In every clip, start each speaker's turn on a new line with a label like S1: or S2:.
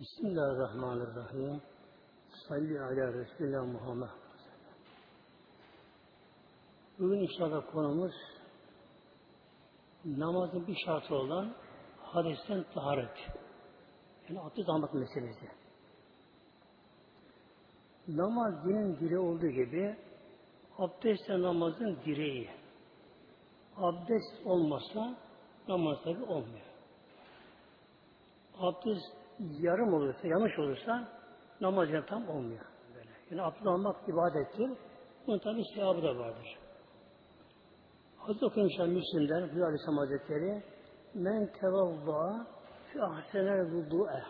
S1: Bismillahirrahmanirrahim. Salli ala Resulullah Muhammed. Bugün inşallah konumuz namazın bir şartı olan hadesten taharet. Yani abdest almak meselesi. Namaz dinin diri olduğu gibi abdest de namazın direği. Abdest olmasa namaz tabi olmuyor. Abdest yarım olursa, yanlış olursa namaz tam olmuyor. Böyle. Yani abdest almak ibadettir. Bunun tabi sevabı da vardır. Hazreti Okuyumuşlar Müslim'den Hülya Aleyhisselam Hazretleri Men tevavva fi ahsener vudu'e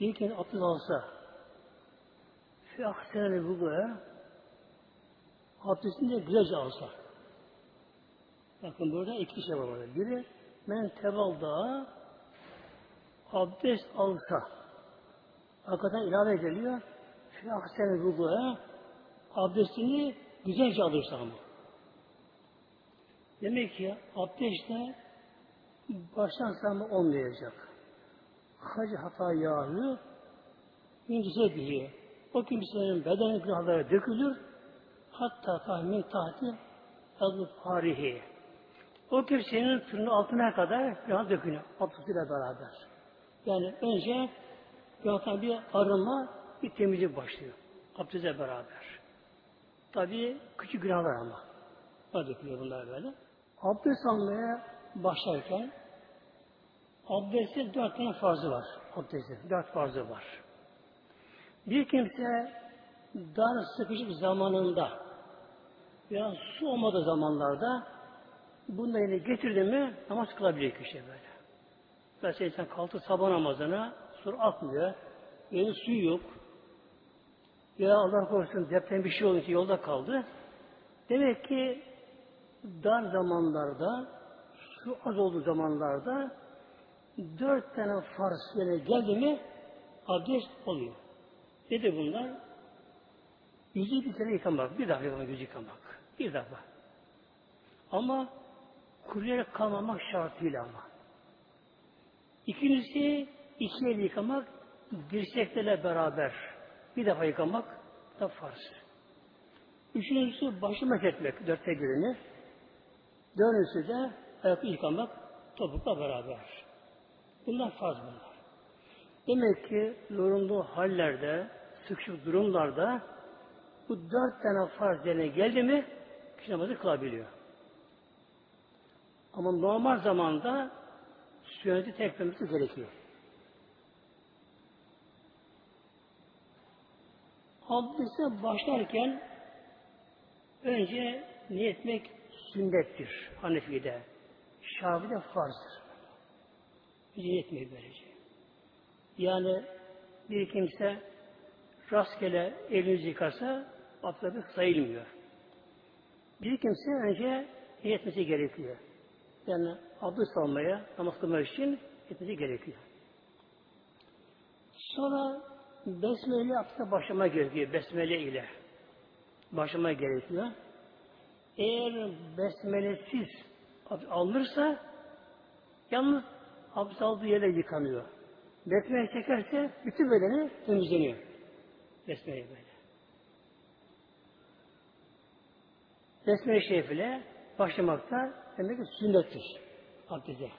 S1: Bir kez abdest alsa fi ahsener vudu'e abdestini de güzelce alsa. Bakın burada iki şey var. Biri men tevalda abdest alsa hakikaten ilave ediliyor. Fi ahsen vudu'a abdestini güzelce alırsa ama. Demek ki abdestle baştan sona olmayacak. Hacı hata yahu incise diye o kimsenin beden günahları dökülür hatta tahmin tahti adı farihi. O kimsenin tırnağın altına kadar günah dökülüyor. Abdestiyle beraber. Yani önce günahtan bir arınma, bir temizlik başlıyor. Abdestle beraber. Tabi küçük günahlar ama. Ne bunlar böyle. Abdest almaya başlarken abdestin dört tane farzı var. Abdestin dört farzı var. Bir kimse dar sıkışık zamanında veya su olmadığı zamanlarda yine getirdi mi namaz kılabiliyor kişi böyle. Mesela insan kalktı sabah namazına sonra atmıyor. Yeni suyu yok. Ya Allah korusun deprem bir şey olunca yolda kaldı. Demek ki dar zamanlarda su az olduğu zamanlarda dört tane farz yere geldi mi abdest oluyor. Nedir bunlar? Yüzü bir kere yıkamak. Bir defa yıkamak, yüzü yıkamak. Bir defa. Ama kuruyarak kalmamak şartıyla ama. İkincisi iki el yıkamak dirseklerle beraber bir defa yıkamak da farz. Üçüncüsü başı etmek dörtte birini. Dördüncüsü de ayakı yıkamak topukla beraber. Bunlar farz bunlar. Demek ki zorunlu hallerde, sıkışık durumlarda bu dört tane farz yerine geldi mi kişi namazı kılabiliyor. Ama normal zamanda sünneti tekmemesi gerekiyor. Abdeste başlarken önce niyetmek sünnettir Hanefi'de. Şafi'de farzdır. Niyetmeyi böylece. Yani bir kimse rastgele elini yıkarsa abdest sayılmıyor. Bir kimse önce niyetmesi gerekiyor. Yani abdest almaya, namaz kılmak için etmesi gerekiyor. Sonra besmele abdeste başlama gerekiyor. Besmele ile başlama gerekiyor. Eğer besmelesiz alınırsa yalnız abdest aldığı yere yıkanıyor. Besmele çekerse bütün bedeni temizleniyor. Besmele böyle. Besmele şerifle başlamakta demek ki sünnettir abdeste.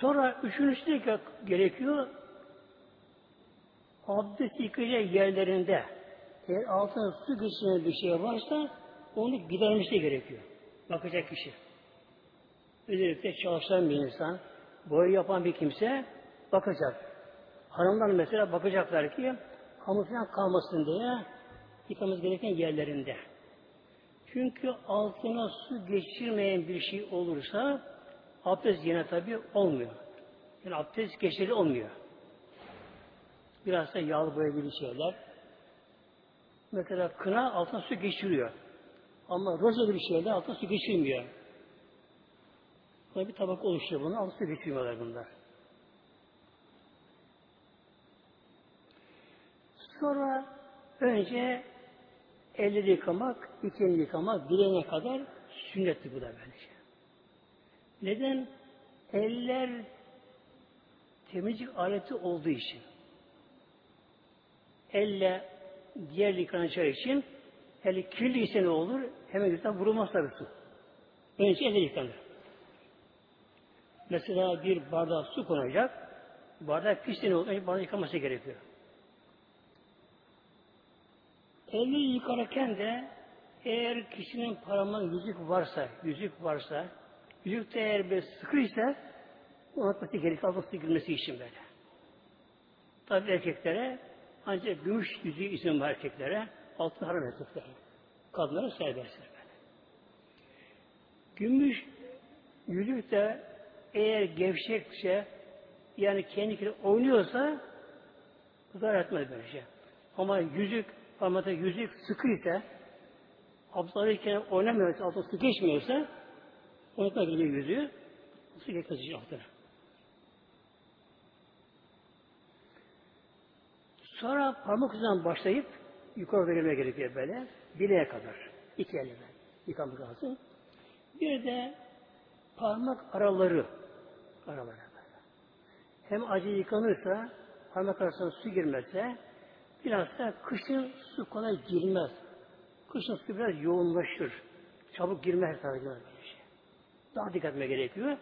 S1: Sonra üçüncüsü de gerekiyor abdest yıkayacak yerlerinde eğer altına su geçirme bir şey varsa onu gidermesi gerekiyor. Bakacak kişi. Özellikle çalışan bir insan, boya yapan bir kimse bakacak. Hanımlar mesela bakacaklar ki hamursundan kalmasın diye yıkamamız gereken yerlerinde. Çünkü altına su geçirmeyen bir şey olursa abdest yine tabi olmuyor. Yani abdest geçerli olmuyor. Biraz da yağlı boya gibi şeyler. Mesela kına altına su geçiriyor. Ama roza gibi şeyler altına su geçirmiyor. Buna bir tabak oluşuyor bunu. Altına su geçirmiyorlar bunlar. Sonra önce elleri yıkamak, iki yıkamak, bileğine kadar sünnetti bu da böylece. Neden? Eller temizlik aleti olduğu için elle diğer yıkanacağı için eli kirli ise ne olur? Hemen yüzden vurulmaz tabii su. Önce elle yıkanır. Mesela bir bardağa su konacak. Bardak pis ne olur? Önce bardağı yıkaması gerekiyor. Eli yıkarken de eğer kişinin parmağında yüzük varsa, yüzük varsa, yüzük de eğer bir sıkıysa unutması gerekiyor, altın girmesi için böyle. Tabi erkeklere ancak gümüş yüzüğü izin var erkeklere, altın haram erkeklere. Kadınlara serbesttir böyle. Gümüş yüzük de eğer gevşekse yani kendi kendine oynuyorsa zarar etmez böylece. Ama yüzük, parmakta yüzük sıkıysa abdest alırken oynamıyorsa, altı su geçmiyorsa unutma gibi yüzüğü su geçmesi altına. Sonra parmak ucundan başlayıp yukarı verilmeye gerekiyor böyle. Bileğe kadar. İki elle yıkamak lazım. Bir de parmak araları araları böyle. Hem acı yıkanırsa parmak arasına su girmezse biraz da kışın su kolay girmez. Kışın su biraz yoğunlaşır. Çabuk girmez sadece böyle şey. Daha dikkat etme gerekiyor.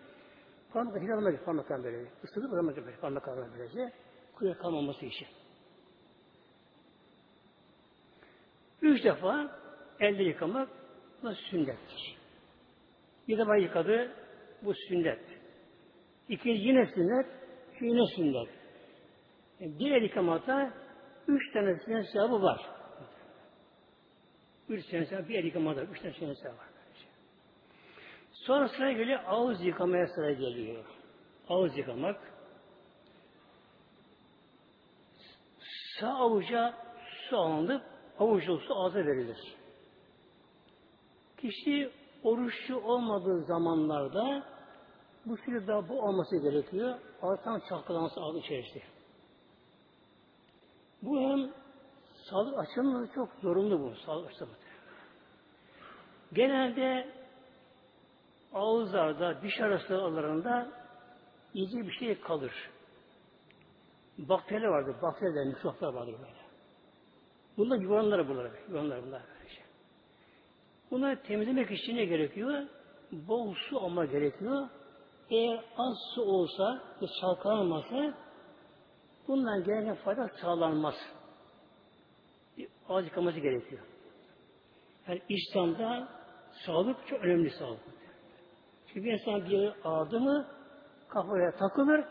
S1: Parmak hiç almak parmaktan böyle. Isıtıp almak böyle parmaklarla böylece. Kuyruğa kalmaması için. Üç defa elde yıkamak bu sünnettir. Bir defa yıkadı, bu sünnet. İkinci yine sünnet, yine sünnet. Bir el yıkamada üç tane sünnet sevabı var. Üç sene sevabı bir el yıkamada üç tane sünnet sevabı var. Sonra sıra geliyor ağız yıkamaya sıra geliyor. Ağız yıkamak. Sağ avuca su alınıp avuçlu su ağza verilir. Kişi oruçlu olmadığı zamanlarda bu sürede bu olması gerekiyor. Ağızdan çalkalanması ağız içerisinde. Bu hem sağlık açısından çok zorunlu bu. Sağlık açısından. Genelde ağızlarda, diş arası aralarında iyice bir şey kalır. Bakteri vardır, bakteriler, mikroplar vardır böyle. Bunlar yuvanlar bunlar, yuvanlar bunlar. Bunları temizlemek için ne gerekiyor? Bol su alma gerekiyor. Eğer az su olsa çalkalanmasa bundan gelen fayda sağlanmaz. Az yıkaması gerekiyor. Yani İslam'da sağlık çok önemli sağlık. Çünkü bir insan bir yere ağrıdı mı kafaya takılır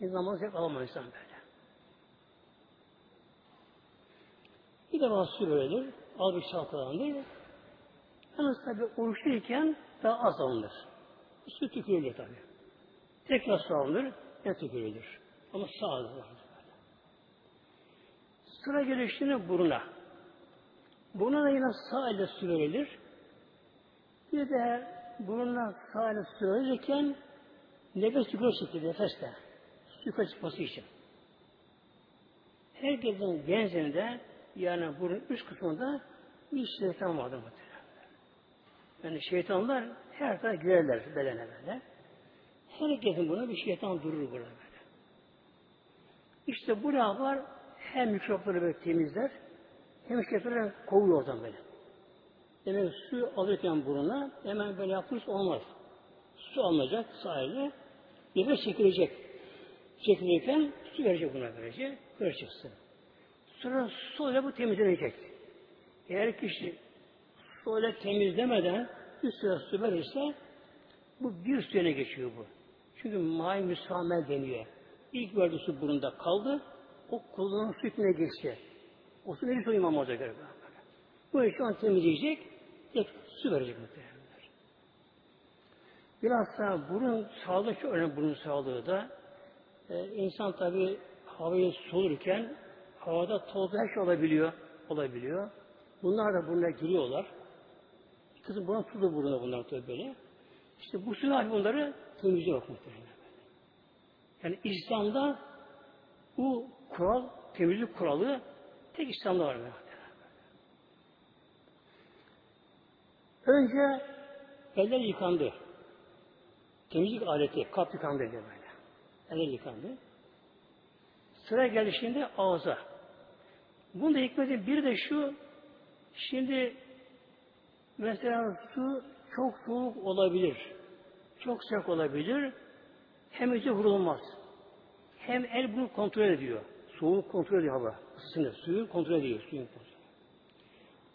S1: bir zaman zevk alamaz insan böyle. Bir defa su verilir, az bir çalkalanır. Yalnız tabi oruçluyken daha az alınır. Su tükürülür tabi. Tekrar su alınır, ne tükürülür. Ama sağ alınır. Sıra geliştiğinde buruna. Buna da yine sağ ile su verilir. Bir de burundan sağ ile su verirken nefes yukarı çıkıyor, nefesle. Yukarı çıkması için. Herkesin genzinde yani burun üst kısmında bir şeytan vardır muhtemelen. Yani şeytanlar her tarafa girerler bedene böyle. Herkesin buna bir şeytan durur burada. İşte bu var hem mikropları böyle temizler hem şeytanları kovuyor oradan böyle. Demek su alırken buruna hemen böyle yapılırsa olmaz. Su almayacak sahile nefes çekilecek. Çekilirken su verecek buna böylece. Böyle çıksın. Sonra suyla bu temizlenecek. Eğer kişi suyla temizlemeden bir süre su verirse bu bir suyuna geçiyor bu. Çünkü may müsamel deniyor. İlk verdiği su burunda kaldı. O kullanım su içine geçti. O su verir soyunmam olacak göre. Bu işi an temizleyecek. Tek su verecek muhtemelen. Bilhassa burun sağlığı çok önemli burun sağlığı da. Ee, insan tabi havayı solurken havada toz her şey olabiliyor. Olabiliyor. Bunlar da burnuna giriyorlar. Kızım buna su da burnuna bunlar tabii böyle. İşte bu sular bunları temizliyor muhtemelen. Yani İslam'da bu kural, temizlik kuralı tek İslam'da var. Önce eller yıkandı. temizlik aleti, kap yıkandı böyle. Eller yıkandı. Sıra geldi şimdi ağza. Bunda hikmeti bir de şu, şimdi mesela su çok soğuk olabilir, çok sıcak olabilir, hem içi vurulmaz. Hem el bunu kontrol ediyor. Soğuk kontrol ediyor hava. Isısını, suyu kontrol ediyor. Suyun kontrol.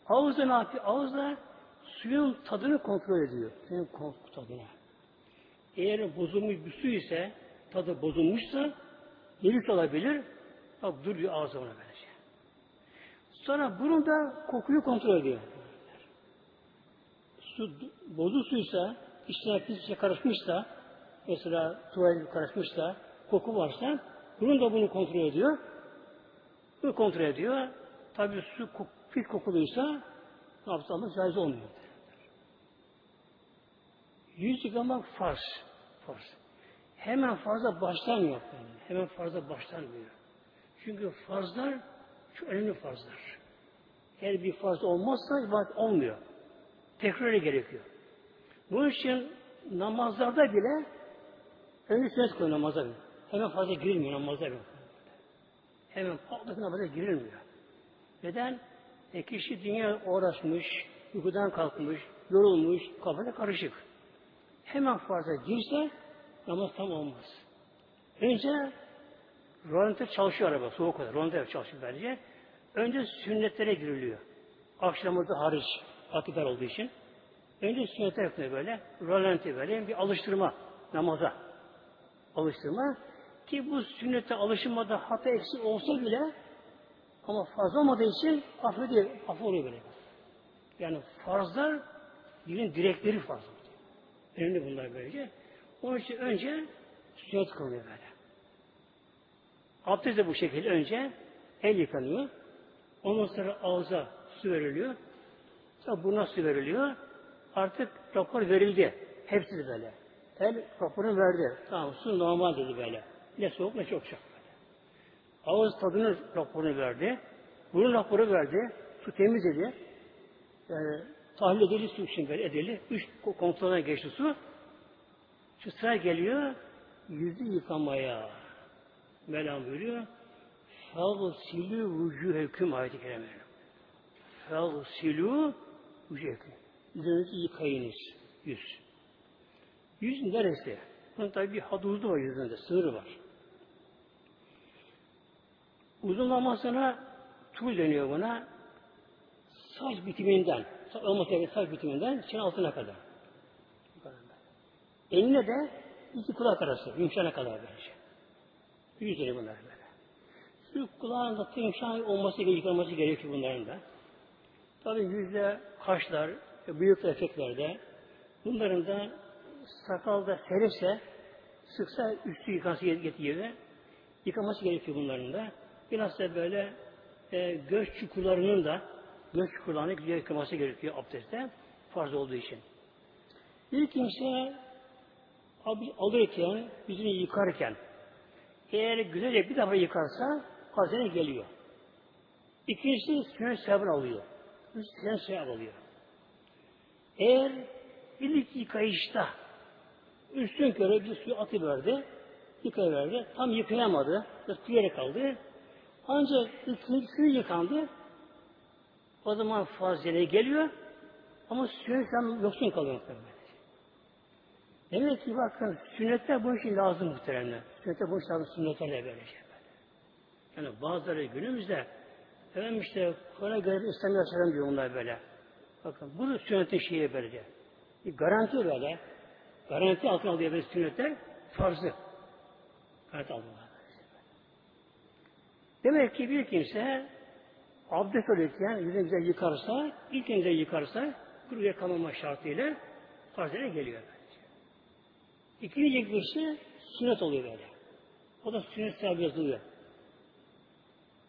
S1: Ağızda ne yapıyor? Ağızda suyun tadını kontrol ediyor. Suyun tadını. Eğer bozulmuş bir su ise, tadı bozulmuşsa, virüs olabilir. Bak dur diyor ağzı ona böylece. Sonra burunda kokuyu kontrol ediyor. Su bozuk suysa, içine pis bir şey karışmışsa, mesela tuvalet karışmışsa, koku varsa, burun da bunu kontrol ediyor. Bunu kontrol ediyor. Tabi su pis kokuluysa, ne ama caiz olmuyor. Yüz yıkamak farz. Farz. Hemen fazla başlanmıyor. Yani. Hemen fazla başlanmıyor. Çünkü farzlar çok önemli farzlar. Eğer bir farz olmazsa ibadet olmuyor. Tekrarı gerekiyor. Bunun için namazlarda bile önce sünnet koyuyor namaza bile. Hemen fazla girilmiyor namaza bile. Hemen patlık namaza girilmiyor. Neden? E kişi dünya uğraşmış, uykudan kalkmış, yorulmuş, kafada karışık. Hemen farza girse namaz tam olmaz. Önce rolante çalışıyor araba, soğuk olur. Rolante çalışıyor bence. Önce sünnetlere giriliyor. Akşamında hariç akidar olduğu için. Önce sünnete yapıyor böyle. Rolanti böyle bir alıştırma namaza. Alıştırma. Ki bu sünnete alışılmada hata eksik olsa bile ama fazla olmadığı için affediyor, affoluyor böyle. Yani farzlar dinin direkleri farz. Önemli bunlar böylece. Onun için önce sünnet kılıyor böyle. Abdest de bu şekilde önce el yıkanıyor. Ondan sonra ağza su veriliyor. Sonra buna su veriliyor. Artık rapor verildi. Hepsi de böyle. El raporunu verdi. Tamam su normal dedi böyle. Ne soğuk ne çok sıcak. Ağız tadının raporunu verdi. Burun raporu verdi. Su temiz dedi. Yani tahlil edildi su için böyle edildi. Üç kontrolden geçti su. Şu sıra geliyor yüzü yıkamaya. Mevlam buyuruyor. Fagsilü vücuheküm ayeti kerime. Fagsilü vücuheküm. Yüzünüzü yıkayınız. Yüz. Yüz neresi? Bunun tabi bir hadudu var yüzünde. Sınırı var. Uzunlamasına tul deniyor buna. Saç bitiminden, olması gereken saç bitiminden çene altına kadar. Eline de iki kulak arası, yumuşana kadar böylece. Yüzleri bunlar böyle. Şu kulağında yumuşak olması gerekiyor, yıkanması gerekiyor bunların da. Tabi yüzde, kaşlar, büyük efektlerde bunların da sakalda serese sıksa üstü yıkansı getiriyor. Yıkaması gerekiyor bunların da. Biraz da böyle e, göz çukurlarının da göz çukurlarını güzel yıkaması gerekiyor abdestte. Farz olduğu için. Bir kimse alırken, yüzünü yıkarken eğer güzelce bir defa yıkarsa hazine geliyor. İkincisi sünnet sevabını alıyor. Sünnet sevabı alıyor. Eğer ilk yıkayışta üstün körü bir suyu atıverdi, yıkayıverdi, tam yıkayamadı, biraz kaldı. Ancak ikinci suyu yıkandı, o zaman fazile geliyor ama sünnet yoksun kalıyor muhtemelen. Demek ki bakın sünnetler bu için lazım muhtemelen. Sünnetler bu için lazım sünnetlerle böyle şey böyle. Yani bazıları günümüzde efendim işte Kur'an'a göre İslam'ı yaşayan diyor onlar böyle. Bakın bu sünnetin şeyi böylece. Bir garanti böyle. Garanti altına alıyor böyle sünnetler farzı. Garanti alıyorlar. Demek ki bir kimse abdest alırken yüzünü güzel yıkarsa, ilk önce yıkarsa kuru yakalama şartıyla farzına geliyor. İkinci birisi sünnet oluyor böyle. O da sünnet sahibi yazılıyor.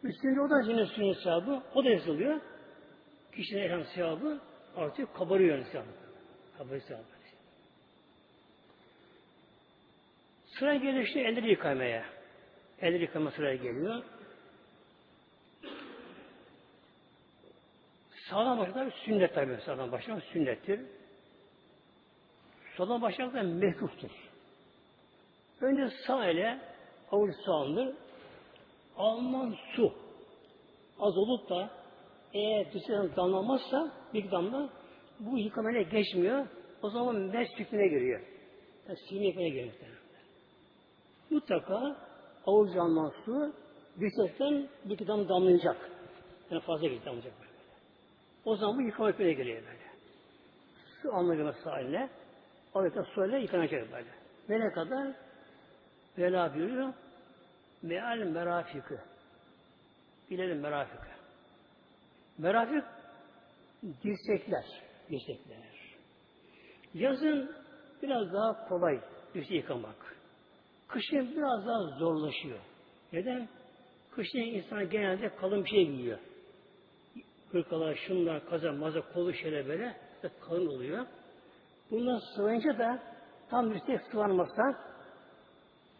S1: Üçüncü o da yine sünnet sahibi. O da yazılıyor. Kişinin elham sevabı artık kabarıyor yani. Kabarıyor sevabı. Sıra geliyor işte elleri yıkamaya. Elleri yıkama sıraya geliyor. Sağdan başlar sünnet tabi. Sağdan başlamak sünnettir. Soldan başlamak da mekruhtur. Önce sağ ile avuç su alınır. Alınan su az olup da eğer dışarıdan damlamazsa bir damla bu yıkamaya geçmiyor. O zaman mes giriyor. Yani hükmüne giriyor. Mutlaka avuç alınan su dirsekten bir iki damla damlayacak. Yani fazla bir damlayacak. O zaman bu yıkama hükmüne giriyor böyle. Su alınması haline avuçta su ile yıkanacak böyle. Nereye kadar? Vela buyuruyor. Meal merafikı. Bilelim merafikı. Merafik dirsekler. Dirsekler. Yazın biraz daha kolay dirseği yıkamak. Kışın biraz daha zorlaşıyor. Neden? Kışın insan genelde kalın bir şey giyiyor. Hırkalar, şunlar, kaza, maza, kolu şöyle böyle kalın oluyor. Bundan sıvayınca da tam dirsek sıvanmasa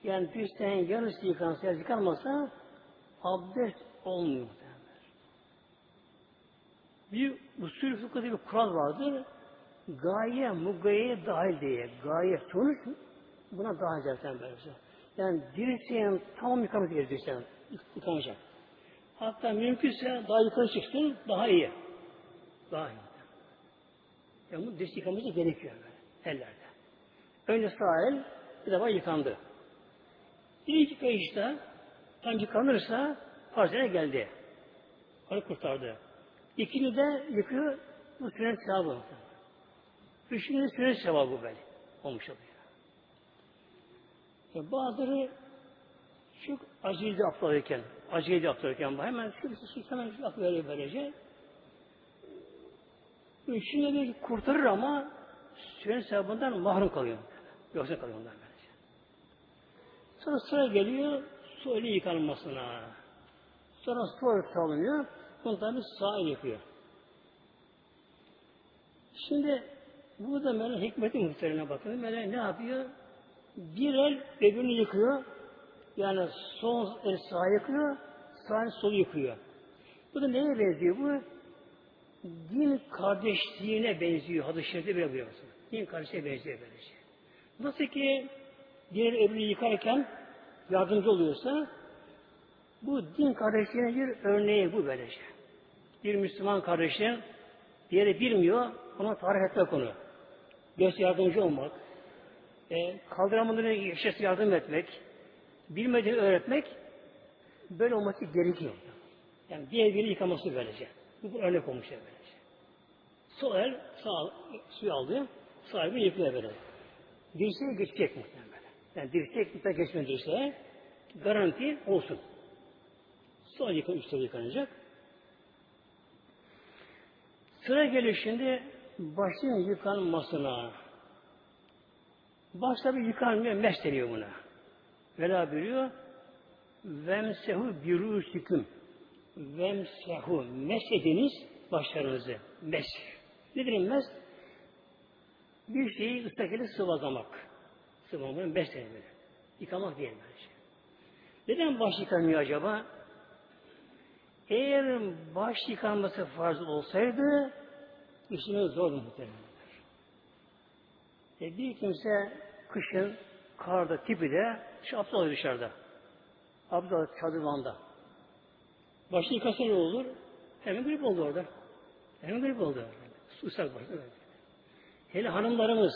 S1: yani dirseğin yarısı yıkansa, yıkanmasa abdest olmuyor. Bir usul fıkhında bir kural vardır. Gaye mugayeye dahil diye. Gaye sonuç buna dahil zaten böyle. Yani dirseğin tam yıkaması gerekiyor dirseğin. Hatta mümkünse daha yukarı çıksın daha iyi. Daha iyi. Yani bu dirsek yıkaması gerekiyor böyle ellerde. Önce sağ el bir defa yıkandı. İlk yıkayışta tam yıkanırsa parzene geldi. Onu kurtardı. İkinci de yıkıyor bu sünnet sevabı. Üçüncü sünnet sevabı böyle olmuş oluyor. E bazıları çok acıydı aptalırken, acıydı aptalırken bu hemen şu su hemen şu aklı veriyor böylece. Üçüncü de kurtarır ama sünnet sevabından mahrum kalıyor. Yoksa kalıyor onlar böylece. Sonra sıra geliyor su ölü yıkanmasına. Sonra su salınıyor. Bunu tabi sağ yapıyor. Şimdi bu da Mevla hikmeti muhterine bakın. Mevla ne yapıyor? Bir el öbürünü yıkıyor. Yani sol el sağ yıkıyor, sağ el sol yıkıyor. Bu da neye benziyor bu? Din kardeşliğine benziyor. Hadis-i şerifte buyuruyorsun. Din kardeşliğine benziyor böylece. Nasıl ki diğer öbürünü yıkarken yardımcı oluyorsa bu din kardeşliğine bir örneği bu böylece. Bir Müslüman kardeşin diğeri bilmiyor, ona tarif etmek konu. Göz yardımcı olmak, e, kaldıramaları yaşası yardım etmek, bilmediğini öğretmek böyle olması gerekiyor. Yani diğer biri yıkaması böylece. Bu, örnek olmuş böylece. Sol el sağ suyu aldı, sağ elini yıkıyor böyle. Dirseğe geçecek muhtemelen. Yani dirsek mutlaka geçme dirseğe garanti olsun. Sol yıkan, üstte yıkanacak. Sıra geliyor şimdi başın yıkanmasına. Başta bir yıkanmıyor, mes deniyor buna. Vela buyuruyor. Vemsehu birûsüküm. Vemsehu. Mes ediniz başlarınızı. Mes. Nedir mes? Bir şeyi ıslak eli sıvazlamak. Sıvazlamak mes denir böyle. Yıkamak değil böyle şey. Neden baş yıkanmıyor acaba? Eğer baş yıkanması farz olsaydı işimiz zordu muhtemelen. E bir kimse kışın karda tipi de şu abdest dışarıda. Abdest alıyor çadırmanda. Başı yıkasa ne olur? Hemen grip oldu orada. Hemen grip oldu. Islak başta. Hele hanımlarımız,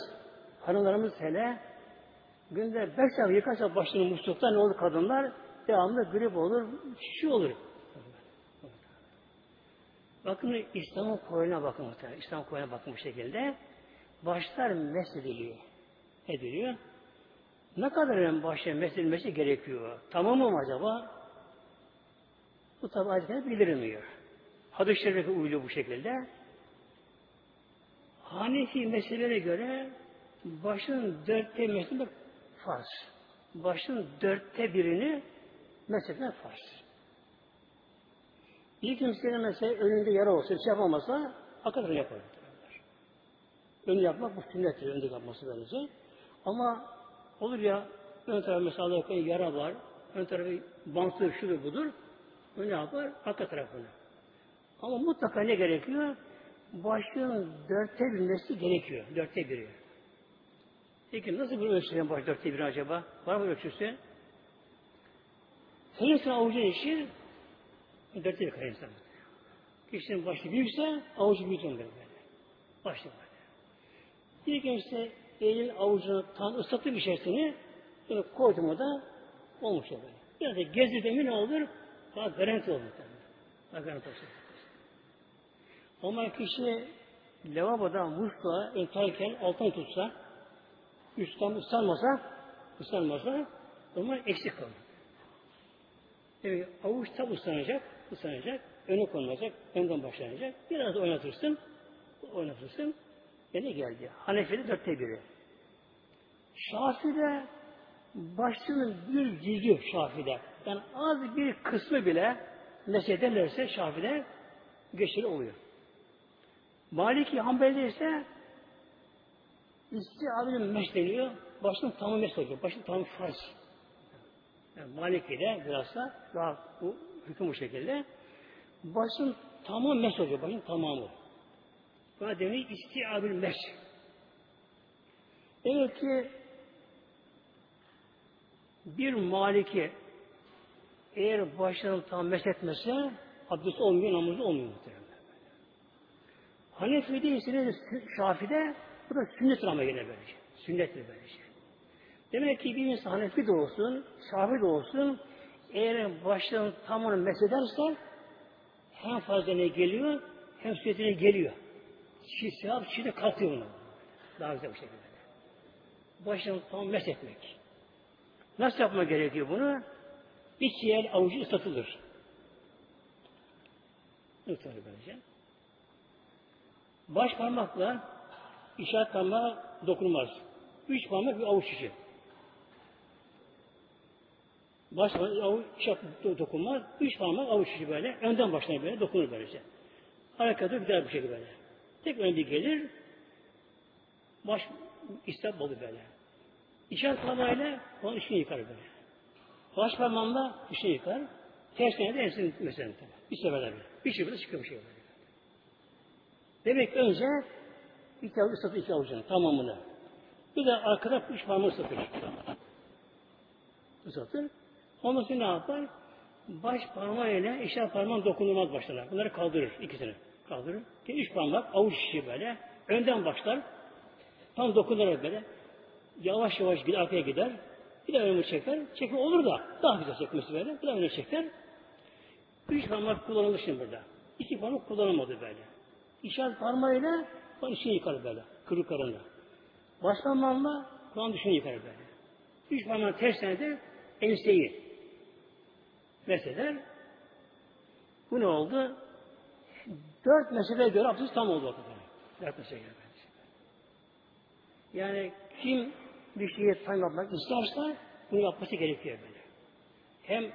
S1: hanımlarımız hele günde beş defa yıkarsa başını muslukta ne olur kadınlar? Devamlı grip olur, şu olur. Bakın İslam'ın koyuna bakın muhtemelen. İslam koyuna bakın bu şekilde. Başlar mesediliyor. Ediliyor. Ne kadar önemli başlar mesedilmesi gerekiyor? Tamam mı acaba? Bu tabi ayetler bildirilmiyor. Hadis-i Şerif'e bu şekilde. Hanefi meselelere göre başın dörtte mesela farz. Başın dörtte birini mesela farz. Bir kimsenin mesela önünde yara olsa, hiç yapamasa hakikaten yapar. Önü yapmak bu sünnettir, önde yapması böylece. Ama olur ya, ön tarafı mesela yara var, ön tarafı bantlı, şudur budur, o ne yapar? Arka tarafını. Ama mutlaka ne gerekiyor? Başlığın dörtte bilmesi gerekiyor. Dörtte biri. Peki nasıl bunu ölçülen baş dörtte bir acaba? Var mı ölçüsü? Her insan avucun işi dörtte bir kare insan. Kişinin başı büyükse avucu büyütün böyle. Başlı böyle. Bir kimse elin avucunu tam ıslattı bir şeysini böyle koydum da olmuş böyle. Biraz da gezdirdi mi ne olur? Daha garanti olur. Daha garanti olsun. Ama kişi lavaboda musluğa entarken alttan tutsa, üstten ıslanmasa, ıslanmasa, zaman eksik kalır. Evet, avuç tam ıslanacak, ıslanacak, öne konulacak, önden başlanacak. Biraz oynatırsın, oynatırsın, yine geldi. Hanefi'de dörtte biri. Şafi'de başlığının bir cüzü Şafi'de. Yani az bir kısmı bile nesederlerse Şafi'de geçerli oluyor. Maliki Hanbeli'de ise istiadının meş deniyor. Başın tamamı meş oluyor. Başın tamamı farz. Yani Maliki'de biraz da daha bu hüküm bu şekilde. Başın tamamı meş oluyor. Başın tamamı. Buna deniyor istiadül meş. Demek ki bir maliki eğer başını tam mesh etmese abdest olmuyor, namazı olmuyor muhtemelen. Hanefi'de ise Şafi'de bu da sünnet ama gene böylece. Sünnettir böylece. Demek ki bir insan Hanefi de olsun, Şafi de olsun eğer başlarını tamamını mesederse hem fazla geliyor hem sünnetine geliyor. Çiğ sevap çiğ de kalkıyor ona. Daha güzel bir şekilde. Başını tam meshetmek. Nasıl yapma gerekiyor bunu? Bir çiğel avucu ıslatılır. Islatılır böylece. Baş parmakla işaret parmağı dokunmaz. Üç parmak bir avuç içi. Baş parmak avuç dokunmaz. Üç parmak avuç içi böyle. Önden başına böyle dokunur böylece. Arkada güzel bir şekilde böyle. Tek önde gelir. Baş istep olur böyle. İşaret parmağıyla onun işini yıkar böyle. Baş parmağında işini yıkar. Ters de ensini mesela. Bir seferde böyle. Bir böyle çıkıyor bir şey böyle. Demek önce iki avuç ıslatır iki avucunu tamamını. Bir de arkada üç parmağı ıslatır. Islatır. Ondan sonra ne yapar? Baş parmağıyla işaret parmağın dokunulmaz başlar. Bunları kaldırır ikisini. Kaldırır. Ki üç parmak avuç işi böyle. Önden başlar. Tam dokunur böyle. Yavaş yavaş bir arkaya gider. Bir de öne çeker. Çekme olur da daha güzel çekmesi böyle. Bir de öne çeker. Üç parmak kullanılır şimdi burada. İki parmak kullanılmadı böyle. İşaret parmağıyla Kur'an içini yıkar böyle. Kırık karınla. Baş parmağıyla Kur'an dışını yıkar böyle. Üç parmağın tersine de enseyi meseder. Bu ne oldu? Dört meseleye göre abdest tam oldu. Dört meseleye göre. Yani kim bir şeyi tam yapmak isterse bunu yapması gerekiyor böyle. Hem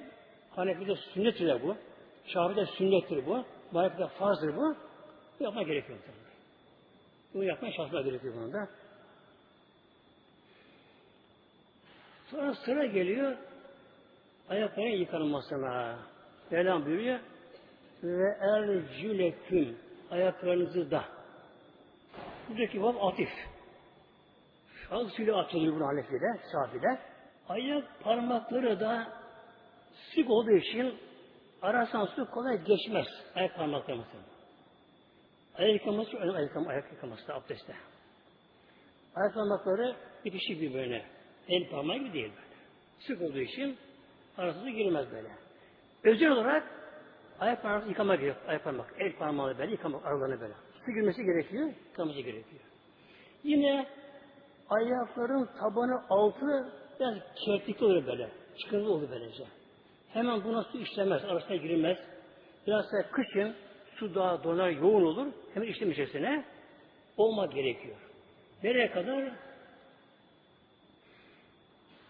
S1: Hanefi'de sünnettir bu. Şafi'de sünnettir bu. Malik'te farzdır bu. Bu yapma gerekiyor. Tabii. Bunu yapmaya çalışma gerekiyor bunu da. Sonra sıra geliyor ayakların yıkanmasına. Mevlam buyuruyor ve ercüleküm ayaklarınızı da. Buradaki vav atif. Şahıs sülü atılıyor bu Hanefi'de, Şafi'de. Ayak parmakları da sık olduğu için arasan su kolay geçmez. Ayak parmakları mesela. Ayak yıkaması önemli ayak, ayak yıkaması da abdestte. Ayak parmakları bitişik bir böyle. El parmağı gibi değil böyle. Sık olduğu için arasında girmez böyle. Özel olarak ayak parmağı yıkamak gerekiyor. Ayak parmak, el parmağı böyle yıkamak aralarını böyle. Su girmesi gerekiyor, yıkaması gerekiyor. Yine ayakların tabanı altı biraz keklikli olur böyle. Çıkıntılı olur böylece. Hemen buna su işlemez, arasına girilmez. Biraz da kışın su daha donar yoğun olur. Hemen işlem içerisine olmak gerekiyor. Nereye kadar?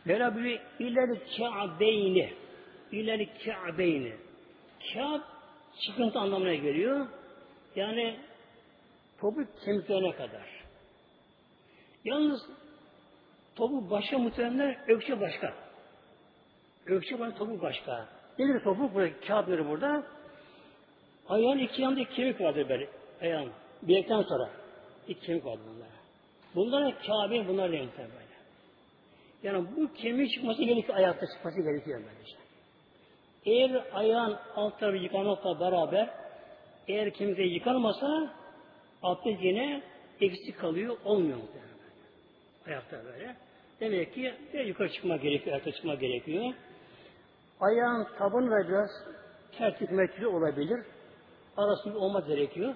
S1: Mevla ileri ka'beyni. İleri ka'beyni. Ka'b çıkıntı anlamına geliyor. Yani topuk kemiklerine kadar. Yalnız topuk başka muhtemelen ökçe başka. Ökçe var topuk başka. Nedir topuk? Burada, kağıtları burada. Ayağın iki yanında iki kemik vardır böyle. Ayağın. Bilekten sonra. iki kemik vardır bunlar. Bunlara Kabe bunlar renkler böyle. Yani bu kemiğin çıkması gerekiyor, ayakta çıkması gerekiyor böylece. Eğer ayağın alt tarafı yıkanmakla beraber eğer kemikte yıkanmasa abdest yine eksik kalıyor, olmuyor muhtemelen. Ayakta böyle. Demek ki yukarı çıkma gerekiyor, ayakta çıkma gerekiyor. Ayağın tabanı da biraz tertip metri olabilir. Arasında olmak gerekiyor.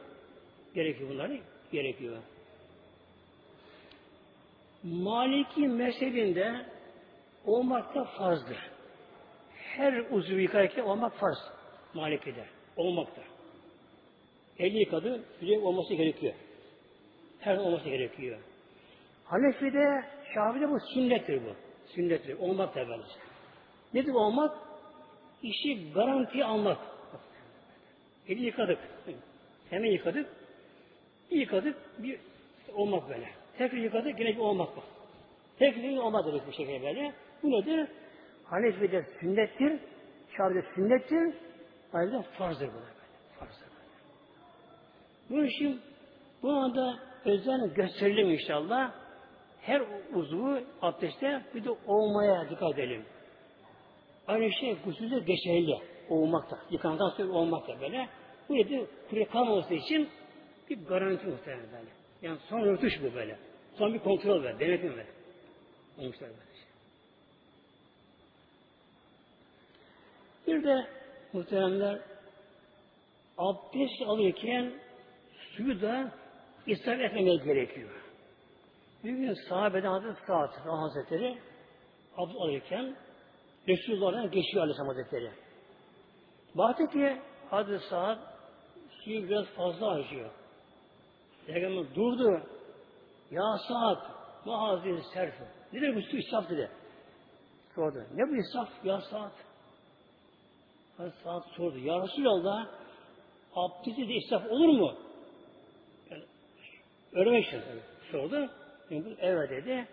S1: Gerekiyor bunları. Gerekiyor. Maliki mezhebinde olmak da farzdır. Her uzvu yıkarken olmak farz. Maliki'de. Olmaktır. Eli yıkadı, bir olması gerekiyor. Her olması gerekiyor. Hanefi'de, Şafi'de bu sünnettir bu. Sünnettir. Olmak da. Nedir olmak? İşi garanti almak. Eli yıkadık. Hemen yıkadık. Bir yıkadık, bir olmak böyle. Tekrar yıkadık, yine bir olmak var. Tekrar yine olmak demek şekilde böyle. Bu nedir? Hanefi'de sünnettir, Şafi'de sünnettir, ayrıca farzdır bu böyle. Farzdır böyle. Bu işin bu anda özen gösterelim inşallah. Her uzvu abdestte bir de olmaya dikkat edelim. Aynı şey gusülde geçerli. Olmakta. Yıkandan sonra olmakta böyle. Bu nedir? Kure kalmaması için bir garanti muhtemelen böyle. Yani son örtüş bu böyle. Son bir kontrol ver, denetim ver. Olmuşlar böyle şey. Bir de muhteremler abdest alırken suyu da israf etmemek gerekiyor. Bir gün sahabeden Hazreti Sa'd Hazretleri abdest alırken Resulullah'dan geçiyor Aleyhisselam Hazretleri. Baktı ki Hazreti Sa'd suyu biraz fazla harcıyor. Peygamber durdu. Ya saat muhazin serfi. Nedir bu su israf dedi. Sordu. Ne bu israf? Ya saat. Hazreti saat sordu. Ya Resulallah abdesti de israf olur mu? Yani, öğrenmek için sordu. Evet dedi.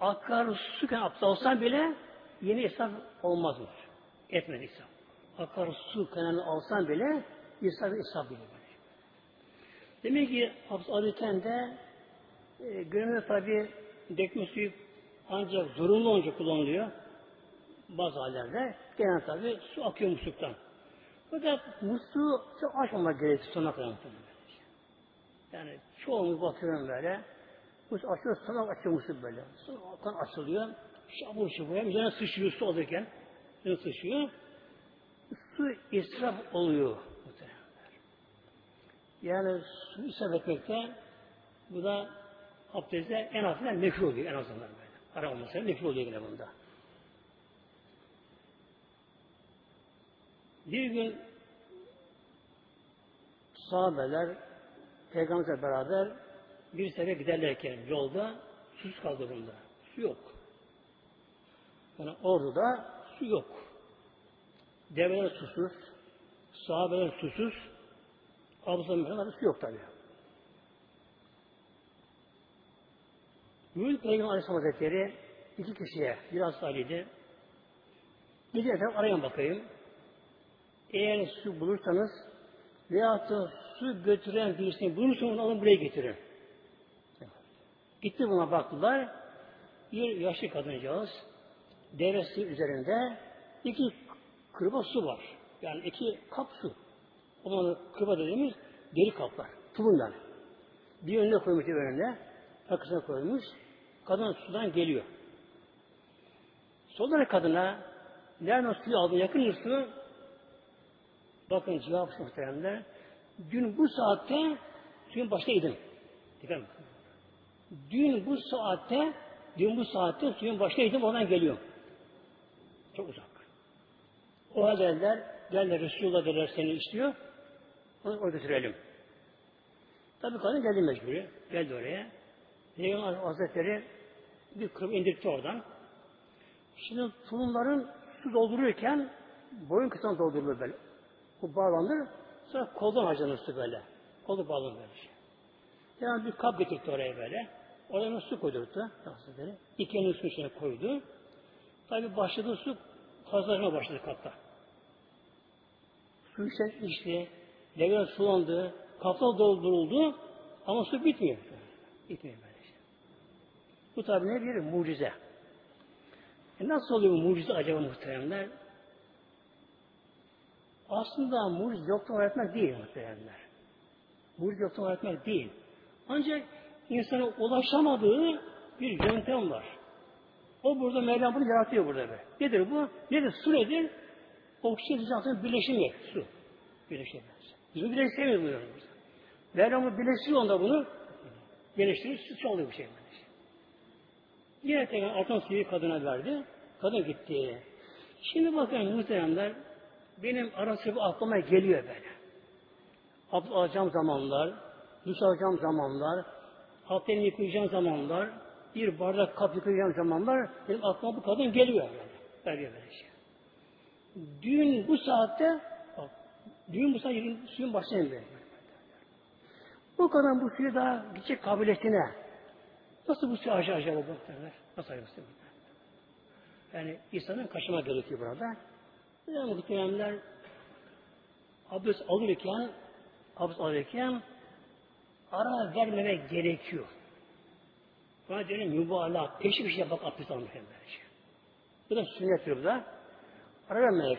S1: Akar suken abdest alsan bile yeni israf olmaz mı? Etmedi israf. Akar su kenarını alsan bile israf israf bile. Demek ki hapis alırken de e, günümüzde tabi dökme suyu ancak zorunlu olunca kullanılıyor. Bazı hallerde genel tabi su akıyor musluktan. Fakat musluğu çok açmamak gerekiyor sonuna kadar Yani çoğumuz bakıyorum böyle. Musluk açıyor, açıyor musluk böyle. Sonra alttan açılıyor. Şabur şabur. Hem üzerine sıçrıyor su alırken. Üzerine sıçrıyor. Su israf oluyor. Yani su israf etmekte bu da abdestte en azından nefil oluyor en azından böyle. Ara olmasa nefil oluyor yine bunda. Bir gün sahabeler Peygamberle beraber bir sefer giderlerken yolda sus kaldı bunda. Su yok. Yani orada su yok. Develer susuz, sahabeler susuz, Efendimiz su yok tabi. Bugün Peygamber Aleyhisselam Hazretleri iki kişiye biraz saliydi. Gidin efendim arayın bakayım. Eğer su bulursanız veyahut da su götüren birisini bulursanız onu alın buraya getirin. Gitti buna baktılar. Bir yaşlı kadıncağız devesi üzerinde iki kırba su var. Yani iki kap su. O zaman kırba dediğimiz deri kaplar. Tulum yani. Bir önüne koymuş bir önüne. Arkasına koymuş. Kadın sudan geliyor. Sonra kadına nereden suyu aldın yakın mısın? Bakın cevap muhteremler. Dün bu saatte suyun baştaydın. Dikkat mi? Dün bu saatte dün bu saatte suyun baştaydım oradan geliyorum. Çok uzak. O halde derler, Resulullah derler seni istiyor. Onu oraya götürelim. Tabi kadın geldi mecburi. Geldi oraya. Peygamber Hazretleri bir kırıp indirtti oradan. Şimdi tulumların su doldururken boyun kısmına doldurulur böyle. Bu bağlanır. Sonra koldan harcanır su böyle. Kolu bağlanır böyle şey. Yani bir kap getirdi oraya böyle. Oraya su koydurdu. Hazretleri. İki elini suyun içine koydu. Tabi başladı su fazlalaşma başladı kapta. Su işte içti. Develer sulandı. Kaplar dolduruldu. Ama su bitmiyor. Bitmiyor böylece. Bu tabi ne bir mucize. E nasıl oluyor bu mucize acaba muhteremler? Aslında mucize yoktan öğretmek değil muhteremler. Mucize yoktan öğretmek değil. Ancak insana ulaşamadığı bir yöntem var. O burada Mevlam bunu yaratıyor burada be. Nedir bu? Nedir? Su nedir? Oksijen düzenli birleşimi su. Birleşimi. Biz bu birleştiremiyoruz bunu. Mevlam bunu birleştiriyor onda bunu. Birleştirir, su çalıyor bu şey. Yine tekrar atan suyu kadına verdi. Kadın gitti. Şimdi bakın muhteremler benim arası bu aklıma geliyor böyle. Abdest alacağım zamanlar, duş alacağım zamanlar, abdestimi yıkayacağım zamanlar, bir bardak kap yıkayacağım zamanlar benim aklıma bu kadın geliyor böyle. Geliyor böyle şey. Düğün bu saatte bak, düğün bu saatte suyun başlayayım böyle. Bu kadın bu suyu daha gidecek kabiliyetine nasıl bu suyu aşağı aşağı bu Nasıl aşağı Yani insanın kaşıma gerekiyor burada. Yani muhteremler abdest alırken abdest alırken ara vermemek gerekiyor. Buna diyelim mübalağa, peşi bir şey bak abdest almak böylece. Bu da sünnettir bu da. Ara vermemek.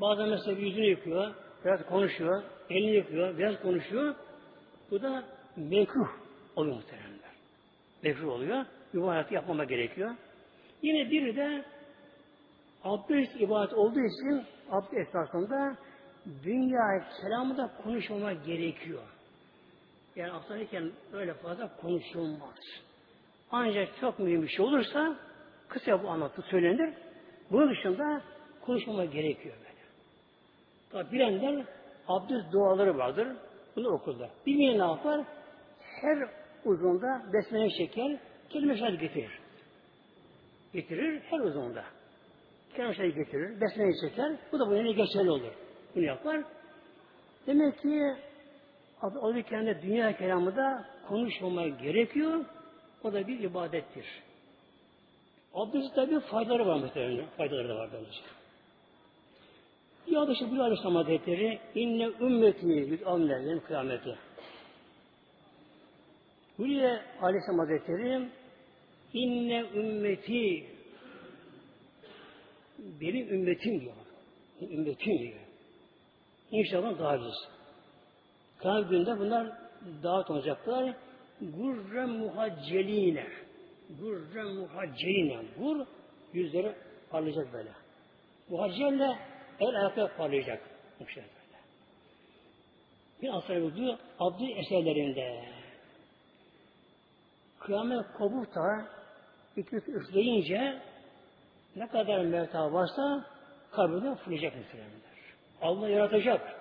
S1: Bazen mesela yüzünü yıkıyor, biraz konuşuyor, elini yıkıyor, biraz konuşuyor. Bu da mekruh oluyor muhteremler. Mekruh oluyor. Mübahalatı yapmama gerekiyor. Yine biri de abdest ibadet olduğu için abdest esnasında dünya kelamı da konuşmama gerekiyor. Yani abdestliyken öyle fazla konuşulmaz. Ancak çok mühim bir şey olursa kısa bu anlatı söylenir. Bunun dışında konuşmama gerekiyor böyle. Tabi bilenler abdest duaları vardır. Bunu okulda. Bilmeyen ne yapar? Her uzunda besmele şeker kelime şahit getirir. Getirir her uzunda. Kelime şahit getirir. Besmele çeker. Bu da bunun geçerli olur. Bunu yapar. Demek ki o kendi dünya kelamı da konuşmamaya gerekiyor. O da bir ibadettir. Abdest tabi faydaları var mesela. Faydaları da var böylece. Ya da işte bir Aleyhisselam inne ümmeti yüz'amlerden kıyameti. Buraya Aleyhisselam Hazretleri inne ümmeti benim ümmetim diyor. Ümmetim diyor. İnşallah dağılacağız. Kıyamet günde bunlar dağıt olacaklar. Gurre muhacceline. Gurre muhacceline. Gur yüzleri parlayacak böyle. Muhaccelle el ayakta parlayacak. Böyle. Bir asır diyor abdi eserlerinde. Kıyamet kopup iki üfleyince ne kadar mevta varsa kabirden fırlayacak muhtemelenler. Allah yaratacak.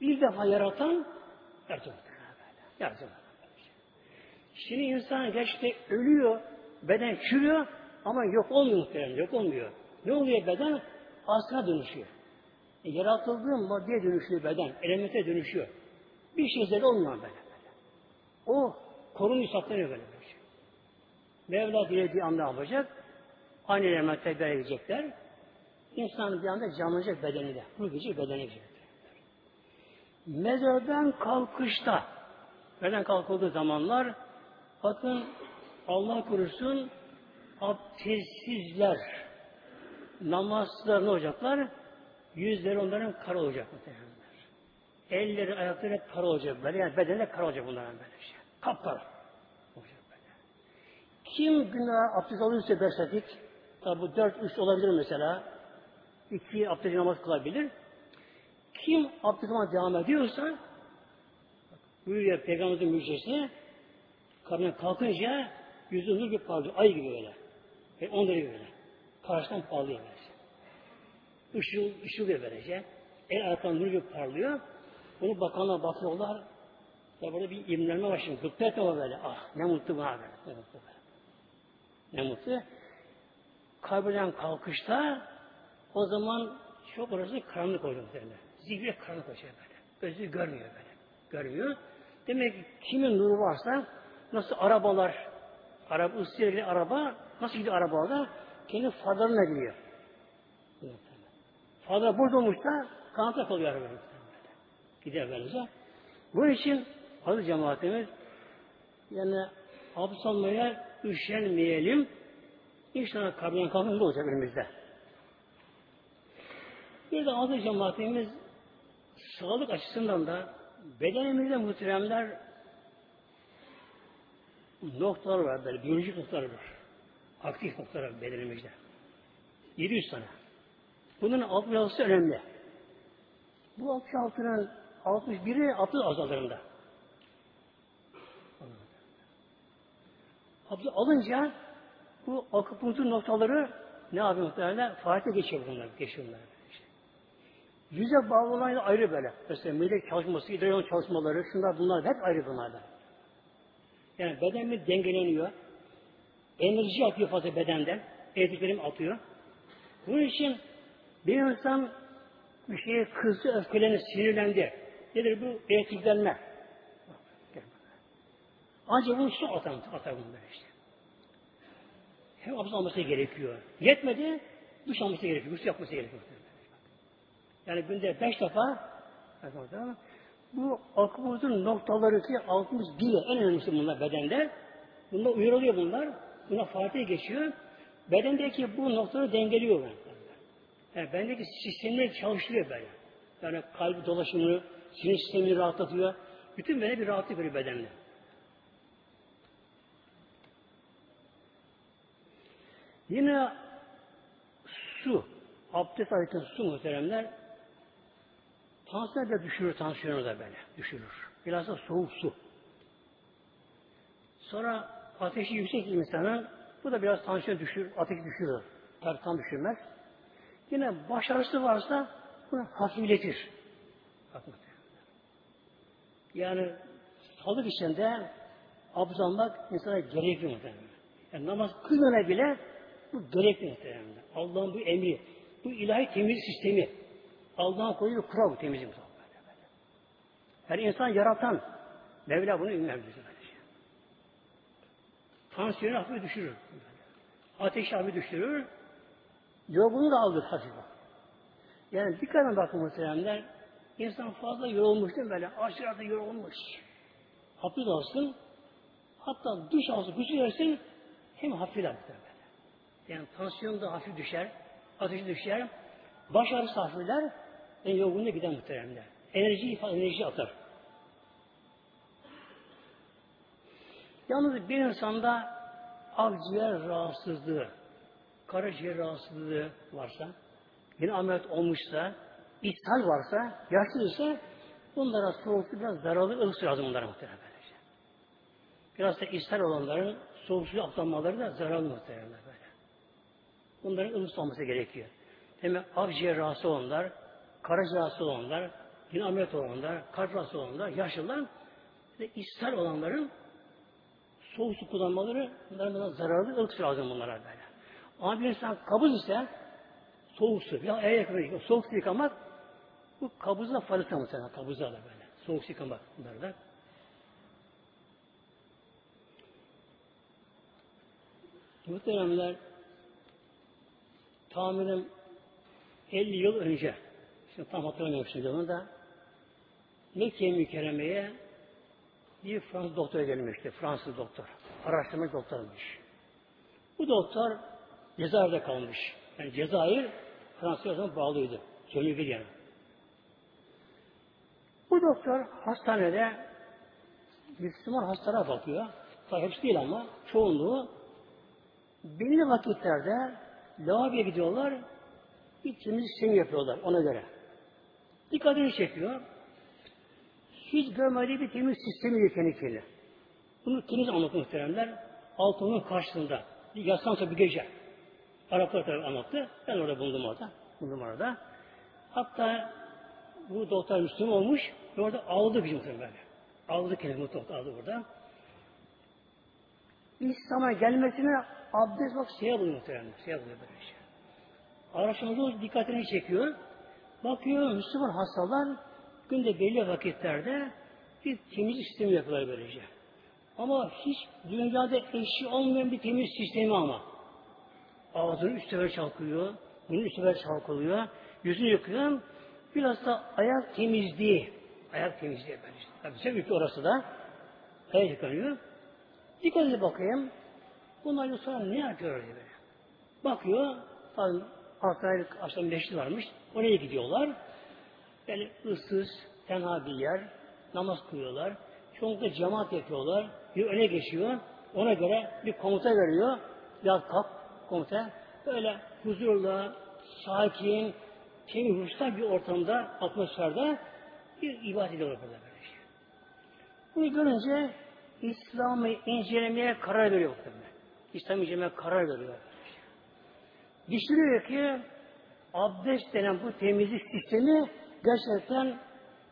S1: Bir defa yaratan yaratacak. Yaratacak. Şimdi insan gerçekten ölüyor, beden çürüyor ama yok olmuyor muhtemelen, yok olmuyor. Ne oluyor beden? Aslına dönüşüyor. E, yaratıldığı maddeye dönüşüyor beden, elemente dönüşüyor. Bir şeyler olmuyor böyle. böyle. O korunuyor, saklanıyor böyle. böyle. Şey. Mevla dilediği anda yapacak. Aynı elemente tekrar edecekler. İnsan bir anda canlanacak bedeni de. Ruh gücü bedene girecek. Mezardan kalkışta beden kalkıldığı zamanlar bakın Allah korusun abdestsizler namazsızlar ne olacaklar? Yüzleri onların kara olacak muhtemelenler. Elleri, ayakları hep kara olacak böyle. Yani bedeni kara olacak bunların böyle şey. Kapkara olacak böyle. Kim günah abdest alıyorsa beş tabi bu dört, üç olabilir mesela. iki abdest namaz kılabilir. Kim abdest devam ediyorsa buyuruyor Peygamberimizin müjdesi karnına kalkınca yüzü nur gibi parlıyor. Ay gibi böyle. Ve onları gibi böyle. Karşıdan parlıyor böyle. Işıl, ışılıyor böylece. El arkadan nur gibi parlıyor. Bunu bakanlar bakıyorlar. Ya burada bir imrenme var şimdi. Gıpta ama böyle. Ah ne mutlu bana böyle. Ne mutlu böyle. Ne mutlu. Kabirden kalkışta o zaman çok orası karanlık oluyor muhtemelen. Zihni karanlık oluyor böyle. Gözü görmüyor böyle. Görmüyor. Demek ki kimin nuru varsa nasıl arabalar araba ısıyla araba nasıl gidiyor arabada kendi farlarına gidiyor. Farlar burada olmuş da kanata kalıyor araba. Gider böylece. Bunun için adı cemaatimiz yani abdest almaya üşenmeyelim. İnşallah kabriyen kalkın olacak önümüzde. Bir de adı cemaatimiz sağlık açısından da bedenimizde muhteremler noktalar var böyle, biyolojik noktalar var. Aktif noktalar var bedenimizde. 700 tane. Bunun 66'sı önemli. Bu 66'nın 61'i atı azalarında. Abdest alınca bu akupunktur noktaları ne yapıyor muhtemelen? Faaliyete geçiyor bunlar. Geçiyor bunlar. Yüze bağlı olan ayrı böyle. Mesela mide çalışması, idrar çalışmaları, şunlar bunlar hep ayrı bunlardan. Yani bedenimiz dengeleniyor. Enerji atıyor fazla bedenden. Elektriklerim atıyor. Bunun için bir insan bir şeye kızdı, öfkelendi, sinirlendi. Nedir bu? Elektriklenme. Ancak bunu su atar, atar bunlar işte. Hem abdest alması gerekiyor. Yetmedi, duş alması gerekiyor, duş yapması gerekiyor. Yani günde beş defa bu aklımızın noktaları ki 61 en önemlisi bunlar bedende. Bunlar uyarılıyor bunlar. Buna Fatih'e geçiyor. Bedendeki bu noktaları dengeliyor. Yani bendeki sistemleri çalıştırıyor böyle. Yani kalp dolaşımını, sinir sistemini rahatlatıyor. Bütün böyle bir rahatlık veriyor bedenle. Yine su, abdest alırken su muhteremler tansiyonu da düşürür, tansiyonu da böyle düşürür. Biraz da soğuk su. Sonra ateşi yüksek insanın bu da biraz tansiyon düşürür, ateşi düşürür. Tabi tam düşürmez. Yine baş ağrısı varsa bunu hafifletir. Yani sağlık içinde abdest almak insana gerekli muhtemelen. Yani namaz kılmana bile bu gerekli muhtemelen. Allah'ın bu emri, bu ilahi temizlik sistemi. Allah'ın koyduğu kural bu temizlik. Her insan yaratan Mevla bunu ünler bize böylece. Tansiyonu hafif düşürür. Ateşi hafif düşürür. Yorgunluğu da aldır hafif. Yani dikkatle bakın muhteremler. İnsan fazla yorulmuş değil mi böyle? Aşırı yorulmuş. Hafif alsın. Hatta duş alsın, gücü versin. Hem hafif alsın böyle. Yani tansiyon da hafif düşer. Ateşi düşer. Baş ağrısı hafifler. En yorgunluğa gider muhteremler. Enerji, enerji atar. Yalnız bir insanda akciğer rahatsızlığı, karaciğer rahatsızlığı varsa, yine ameliyat olmuşsa, ishal varsa, yaşlıysa bunlara soğuk biraz zararlı ılık su lazım bunlara muhtemelen. Biraz da ishal olanların soğuk suyu da zararlı muhtemelen. Bunların ılık olması gerekiyor. Demek akciğer rahatsız olanlar, karaciğer rahatsız olanlar, yine ameliyat olanlar, kalp rahatsız olanlar, yaşlılar ve ishal olanların soğuk su kullanmaları bunların zararlı ılık su lazım bunlara böyle. Ama bir insan kabız ise soğuk su, ya el yakını soğuk su yıkamak bu kabızla faydası mesela kabızla da böyle. Soğuk su yıkamak bunlar da. Muhteremler tahminim 50 yıl önce şimdi tam hatırlamıyorum şimdi onu da Mekke mükerremeye bir Fransız doktor gelmişti. Fransız doktor. Araştırma doktormuş. Bu doktor Cezayir'de kalmış. Yani Cezayir Fransa'ya bağlıydı. Söylüyor yani. Bu doktor hastanede Müslüman hastalara bakıyor. Tabii hepsi değil ama çoğunluğu belli vakitlerde lavaboya gidiyorlar bir temizlik sistemi yapıyorlar ona göre. Dikkatini çekiyor hiç görmediği bir temiz sistemi kendine. Bunu temiz anlatı muhteremler. Altının karşısında. Bir yaslansa bir gece. Araplar tabi anlattı. Ben orada bulundum orada. Bulundum orada. Hatta bu doktor Müslüman olmuş ve orada ağladı bizim böyle. Ağladı kendisi bu doktor ağladı burada. İslam'a gelmesine abdest bak şeye buluyor muhtemelen. Şeye buluyor böyle şey. Araştırmacı dikkatini çekiyor. Bakıyor Müslüman hastalar günde belli vakitlerde bir temizlik sistemi yapıyorlar böylece. Ama hiç dünyada eşi olmayan bir temiz sistemi ama. Ağzını üç sefer çalkılıyor, bunu üç sefer çalkalıyor, yüzünü yıkıyor. Biraz da ayak temizliği. Ayak temizliği böylece. Tabii sevgili orası da. Ayak yıkanıyor. Dikkat edin bakayım. Bunlar sonra ne yapıyor böyle? Bakıyor, aylık aşağı meşri varmış. Oraya gidiyorlar. Yani ıssız, tenha bir yer. Namaz kılıyorlar. Çoğunlukla cemaat yapıyorlar. Bir öne geçiyor. Ona göre bir komuta veriyor. Ya kalk komuta. Böyle huzurla, sakin, temiz ruhsal bir ortamda, atmosferde bir ibadet ediyorlar burada böyle. Bunu görünce İslam'ı incelemeye karar veriyor. İslam'ı incelemeye karar veriyor. Düşünüyor ki abdest denen bu temizlik sistemi gerçekten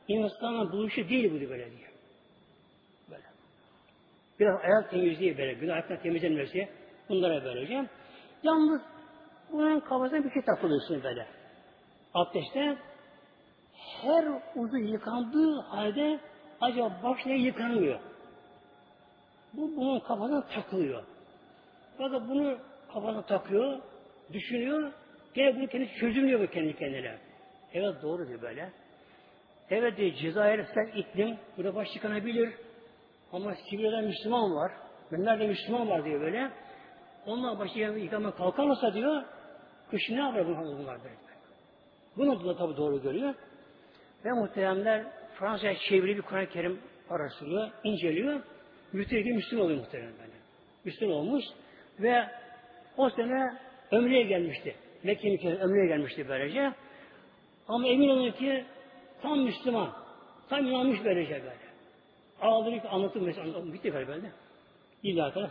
S1: insanın buluşu değil bu böyle diyor. Böyle. Biraz ayak temizliği böyle, günah ayaktan temizlenmesi bunlara vereceğim. Yalnız bunun kafasına bir şey takılıyor şimdi böyle. Abdestte her uzu yıkandığı halde acaba baş ne yıkanmıyor? Bu bunun kafasına takılıyor. Fakat bunu kafasına takıyor, düşünüyor, gene bunu kendi çözümlüyor bu kendi kendine. Evet doğru diyor böyle. Evet diyor Cezayir sert iklim, burada baş yıkanabilir. Ama Sibirya'da Müslüman var. Bunlar da Müslüman var diyor böyle. Onlar başı yıkama kalkamasa diyor, kış ne yapar bunlar böyle. Bunu da tabi doğru görüyor. Ve muhteremler Fransa'ya çeviri bir Kur'an-ı Kerim araştırıyor, inceliyor. Müttefik'i Müslüman oluyor muhterem. Müslüman olmuş ve o sene ömreye gelmişti. Mekke-i ömreye gelmişti böylece. Ama emin olun ki tam Müslüman. Tam inanmış böylece böyle. Ağlayıp anlatır mesela. Bitti galiba. İlla kadar